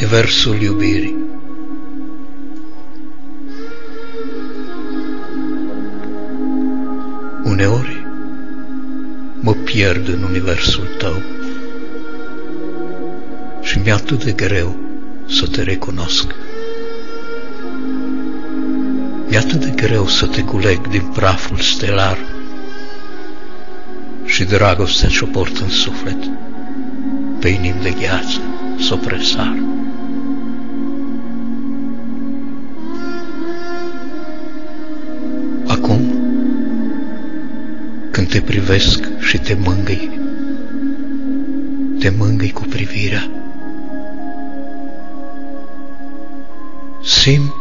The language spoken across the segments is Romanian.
Universul iubirii Uneori mă pierd în universul tău și mi-e atât de greu să te recunosc. Mi-e atât de greu să te culeg din praful stelar și dragostea ce-o port în suflet pe inim de gheață să o presar. Acum, când te privesc și te mângâi, te mângâi cu privirea, simt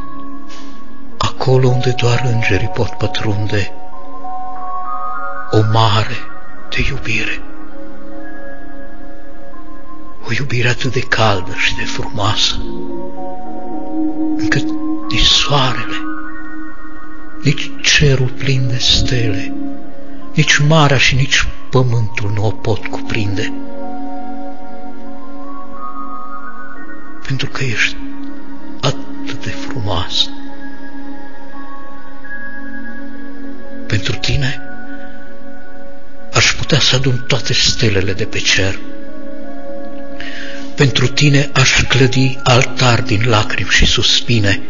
acolo unde doar îngerii pot pătrunde o mare de iubire. O iubire atât de caldă și de frumoasă, încât nici soarele, nici cerul plin de stele, nici marea și nici pământul nu o pot cuprinde. Pentru că ești atât de frumoasă. Pentru tine aș putea să adun toate stelele de pe cer. Pentru tine aș clădi altar din lacrimi și suspine.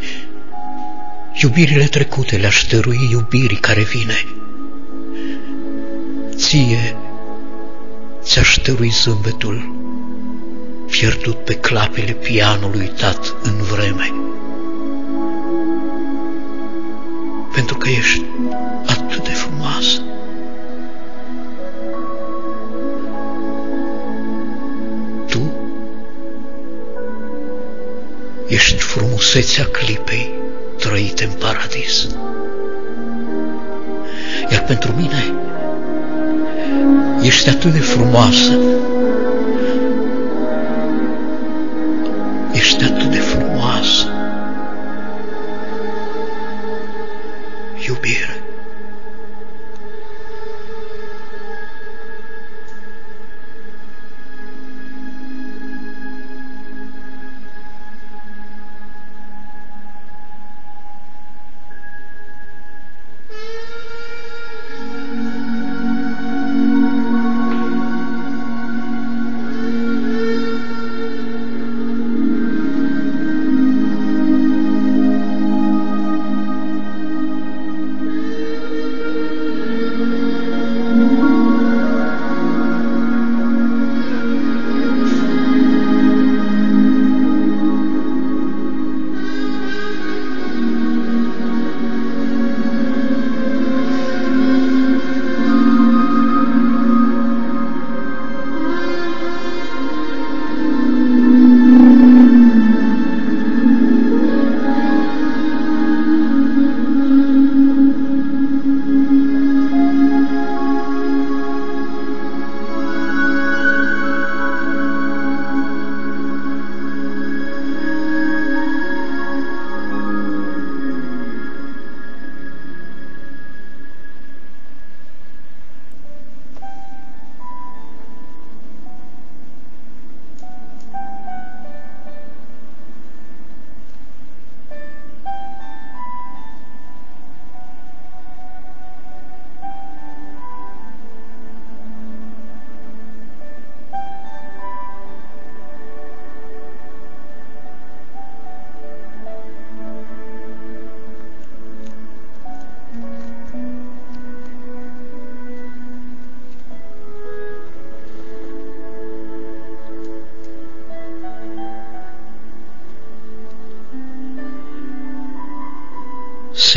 Iubirile trecute le-aș dărui iubirii care vine. Ție ți-aș dărui zâmbetul pierdut pe clapele pianului uitat în vreme. Pentru că ești atât de frumoasă. Frumusețea clipei trăite în paradis. Iar pentru mine ești atât de frumoasă,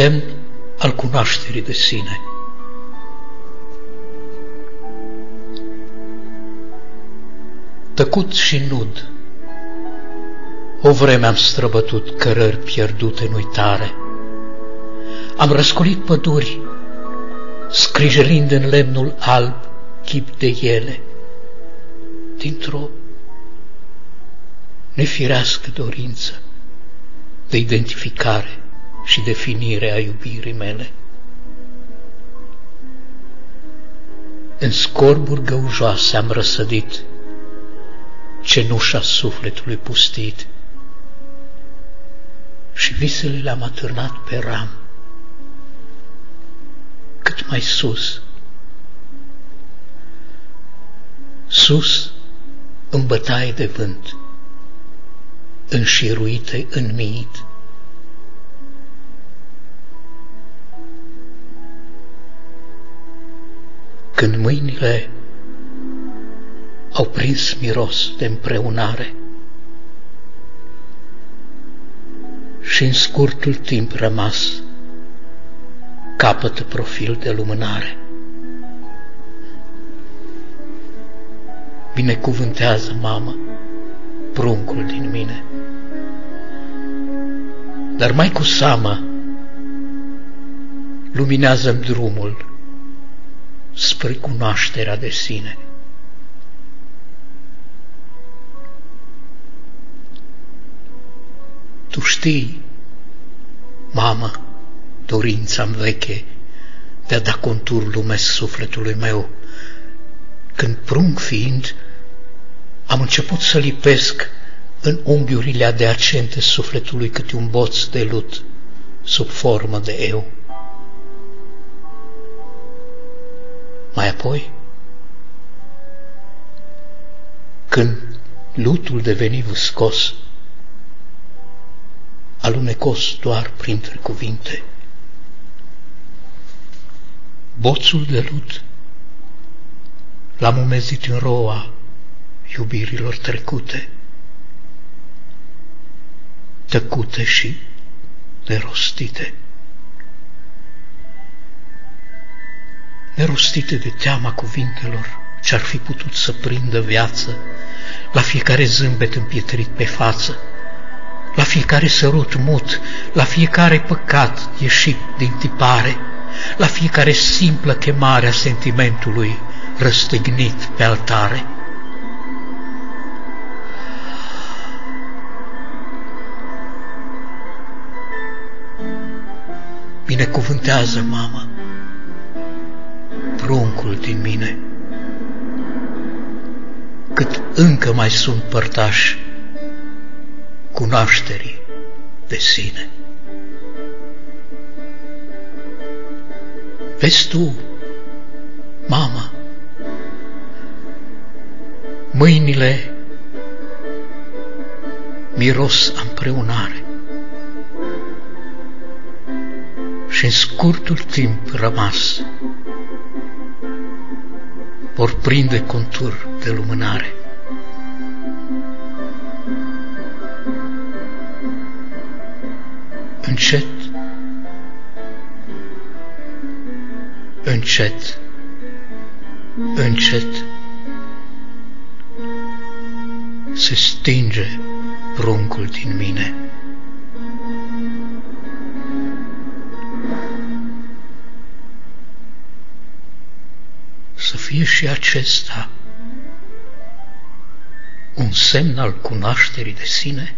semn al cunoașterii de sine. Tăcut și nud, o vreme am străbătut cărări pierdute în uitare. Am răscolit păduri, scrijelind în lemnul alb chip de ele, dintr-o nefirească dorință de identificare și definire a iubirii mele. În scorburi găujoase am răsădit cenușa sufletului pustit și visele le-am atârnat pe ram. Cât mai sus, sus în bătaie de vânt, înșiruite în miit. Când mâinile au prins miros de împreunare și în scurtul timp rămas capătă profil de lumânare. Binecuvântează, mamă, pruncul din mine. Dar mai cu seamă, luminează drumul spre cunoașterea de sine. Tu știi, mamă, dorința-mi veche de a da contur lumesc sufletului meu, când prunc fiind, am început să lipesc în unghiurile adeacente sufletului câte un boț de lut sub formă de eu. Apoi, când lutul deveni vâscos, alunecos doar printre cuvinte, boțul de lut l-am umezit în roa iubirilor trecute, tăcute și nerostite. Nerostite de teama cuvintelor ce-ar fi putut să prindă viață la fiecare zâmbet împietrit pe față, la fiecare sărut mut, la fiecare păcat ieșit din tipare, la fiecare simplă chemare a sentimentului răstignit pe altare. Binecuvântează, mamă, pruncul din mine, cât încă mai sunt părtași cunoașterii de sine. Vezi tu, mama, mâinile miros împreunare și în scurtul timp rămas vor prinde contur de lumânare. Încet, încet, încet, se stinge pruncul din mine. Să fie și acesta un semn al cunoașterii de sine?